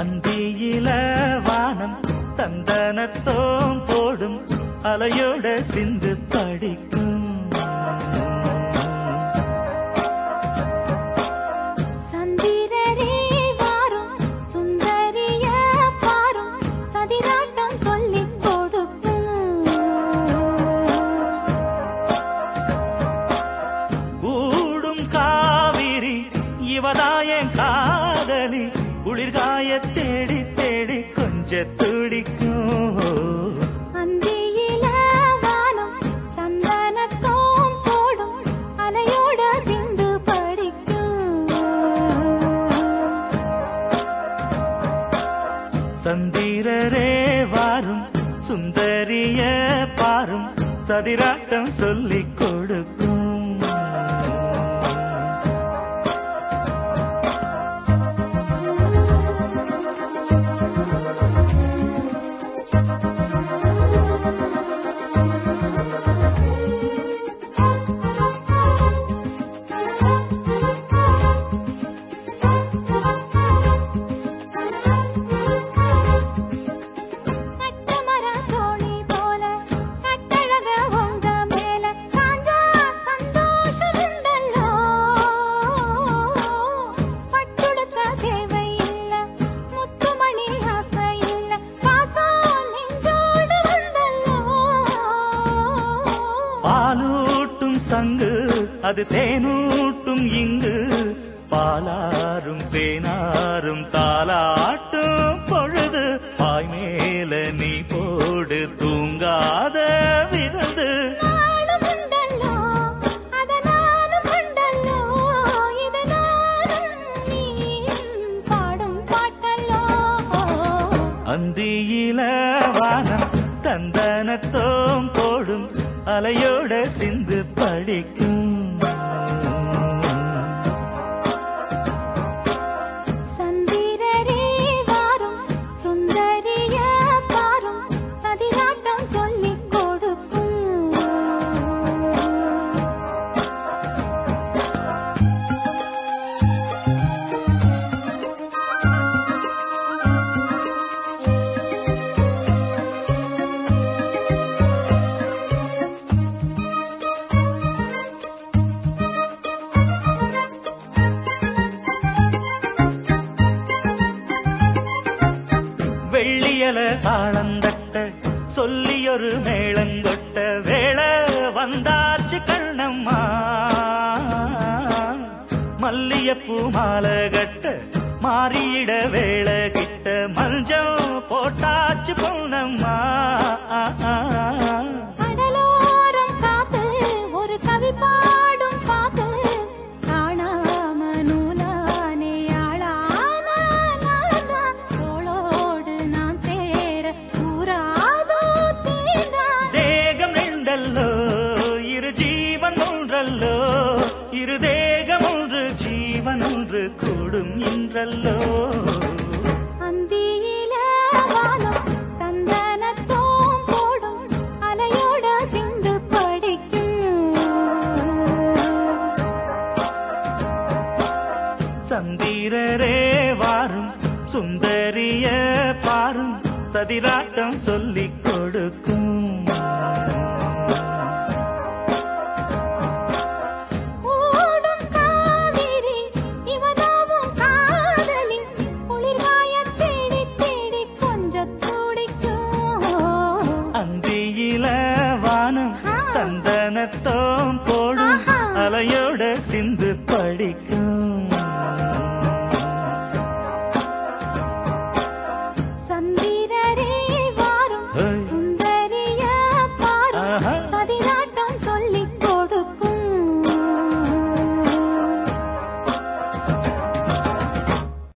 அந்தியில வானம் தந்தனத்தோம் போடும் அலையோட சிந்து படிக்கும். தேடி தேடி கொஞ்ச துடிக்கும். அந்தியில வானம் சந்தனத்தோம் போடும் அலையோட சிந்து படிக்கும். சந்திரரே வாரும் சுந்தரிய பாரும் சதிராட்டம் சொல்லிக் கொடுக்கும். அது தேனூட்டும் இங்கு. பாலாரும் தேனாரும் தாலாட்டும் பொழுது பாய் மேல நீ போடு தூங்காத விருந்து அந்தியில வானம் தந்தனத்தோம் போடும் அலையோட சிந்து படிக்கும். சொல்லி ஒரு மேளங்கொட்ட வேளை வந்தாச்சு கண்ணம்மா. மல்லியப்பூ மாலை கட்ட மாறியிட வேளை கிட்ட மஞ்சள் போட்டாச்சு பொன்னம்மா. ஜீவன் ஒன்று கூடும் இன்றல்லோ சந்திரரே வாரும் சுந்தரிய பாரும் சதிராட்டம் சொல்லிக் கொடுக்கும்.